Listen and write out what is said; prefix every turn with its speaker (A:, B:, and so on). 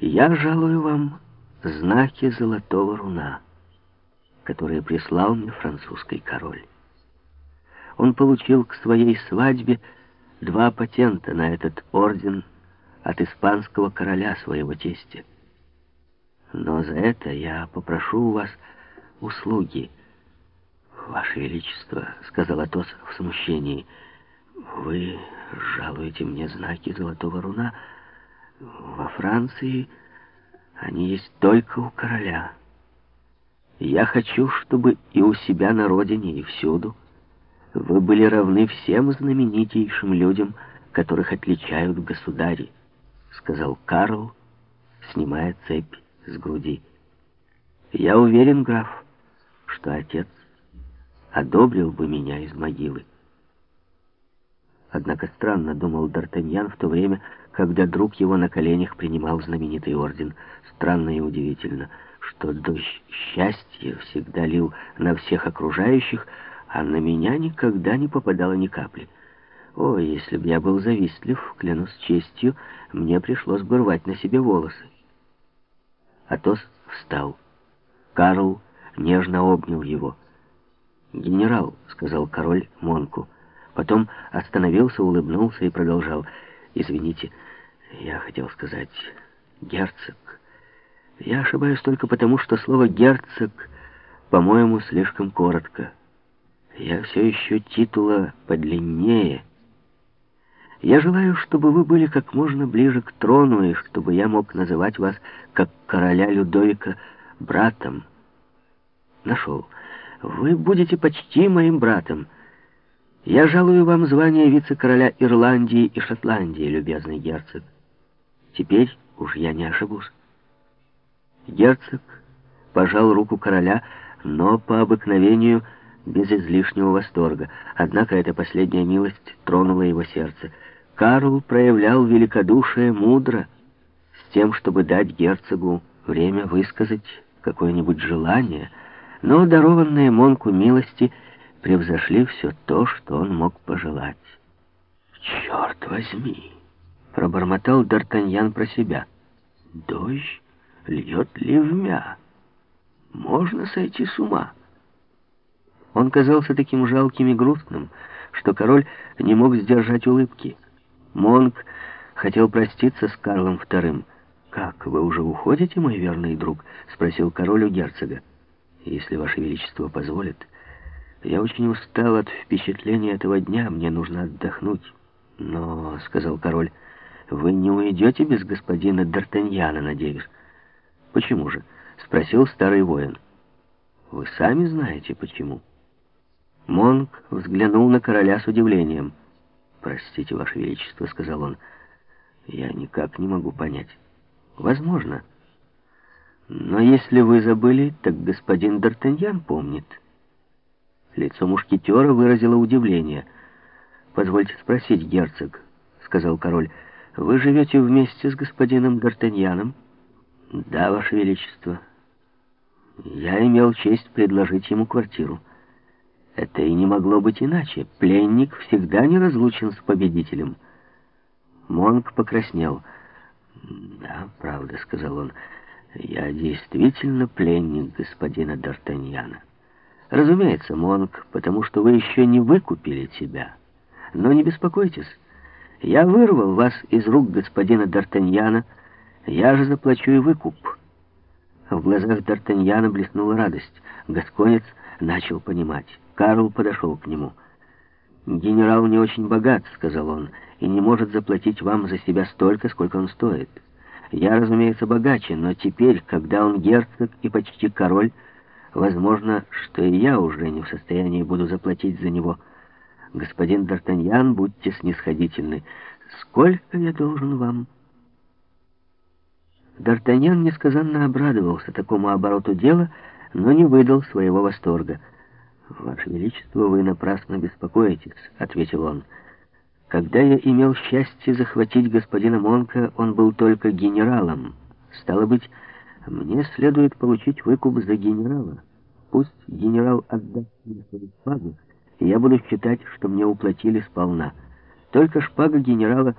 A: Я жалую вам знаки золотого руна, которые прислал мне французский король. Он получил к своей свадьбе два патента на этот орден от испанского короля своего тестя. Но за это я попрошу у вас услуги. «Ваше Величество», — сказал Атос в смущении, — «вы жалуете мне знаки золотого руна. Во Франции они есть только у короля. Я хочу, чтобы и у себя на родине, и всюду вы были равны всем знаменитейшим людям, которых отличают государи», — сказал Карл, снимая цепь с груди. «Я уверен, граф, что отец одобрил бы меня из могилы. Однако странно, думал Д'Артаньян в то время, когда друг его на коленях принимал знаменитый орден. Странно и удивительно, что дождь счастья всегда лил на всех окружающих, а на меня никогда не попадало ни капли. О, если бы я был завистлив, клянусь честью, мне пришлось бы рвать на себе волосы. Атос встал. Карл нежно обнял его. «Генерал», — сказал король Монку. Потом остановился, улыбнулся и продолжал. «Извините, я хотел сказать герцог. Я ошибаюсь только потому, что слово «герцог», по-моему, слишком коротко. Я все еще титула подлиннее. Я желаю, чтобы вы были как можно ближе к трону, и чтобы я мог называть вас, как короля Людовика, братом. Нашел. Вы будете почти моим братом. Я жалую вам звание вице-короля Ирландии и Шотландии, любезный герцог. Теперь уж я не ошибусь. Герцог пожал руку короля, но по обыкновению без излишнего восторга. Однако эта последняя милость тронула его сердце. Карл проявлял великодушие мудро, с тем, чтобы дать герцогу время высказать какое-нибудь желание — но дарованные Монку милости превзошли все то, что он мог пожелать. «Черт возьми!» — пробормотал Д'Артаньян про себя. «Дождь льет ливмя. Можно сойти с ума». Он казался таким жалким и грустным, что король не мог сдержать улыбки. Монк хотел проститься с Карлом II. «Как, вы уже уходите, мой верный друг?» — спросил король у герцога если Ваше Величество позволит. Я очень устал от впечатления этого дня, мне нужно отдохнуть. Но, — сказал король, — вы не уйдете без господина Д'Артаньяна, надеюсь. Почему же? — спросил старый воин. Вы сами знаете, почему. Монк взглянул на короля с удивлением. «Простите, Ваше Величество», — сказал он, — «я никак не могу понять». «Возможно». Но если вы забыли, так господин Д'Артаньян помнит. Лицо мушкетера выразило удивление. «Позвольте спросить, герцог», — сказал король, — «вы живете вместе с господином Д'Артаньяном?» «Да, ваше величество. Я имел честь предложить ему квартиру. Это и не могло быть иначе. Пленник всегда неразлучен с победителем». Монк покраснел. «Да, правда», — сказал он, — я действительно пленник господина Д'Артаньяна. Разумеется, Монк, потому что вы еще не выкупили тебя. Но не беспокойтесь, я вырвал вас из рук господина Д'Артаньяна, я же заплачу и выкуп. В глазах Д'Артаньяна блеснула радость. Гасконец начал понимать. Карл подошел к нему. «Генерал не очень богат», — сказал он, — «и не может заплатить вам за себя столько, сколько он стоит». Я, разумеется, богаче, но теперь, когда он герцог и почти король, возможно, что и я уже не в состоянии буду заплатить за него. Господин Д'Артаньян, будьте снисходительны. Сколько я должен вам?» Д'Артаньян несказанно обрадовался такому обороту дела, но не выдал своего восторга. «Ваше Величество, вы напрасно беспокоитесь», — ответил он. Когда я имел счастье захватить господина Монка, он был только генералом. Стало быть, мне следует получить выкуп за генерала. Пусть генерал отдаст мне свою шпагу, и я буду считать, что мне уплатили сполна. Только шпага генерала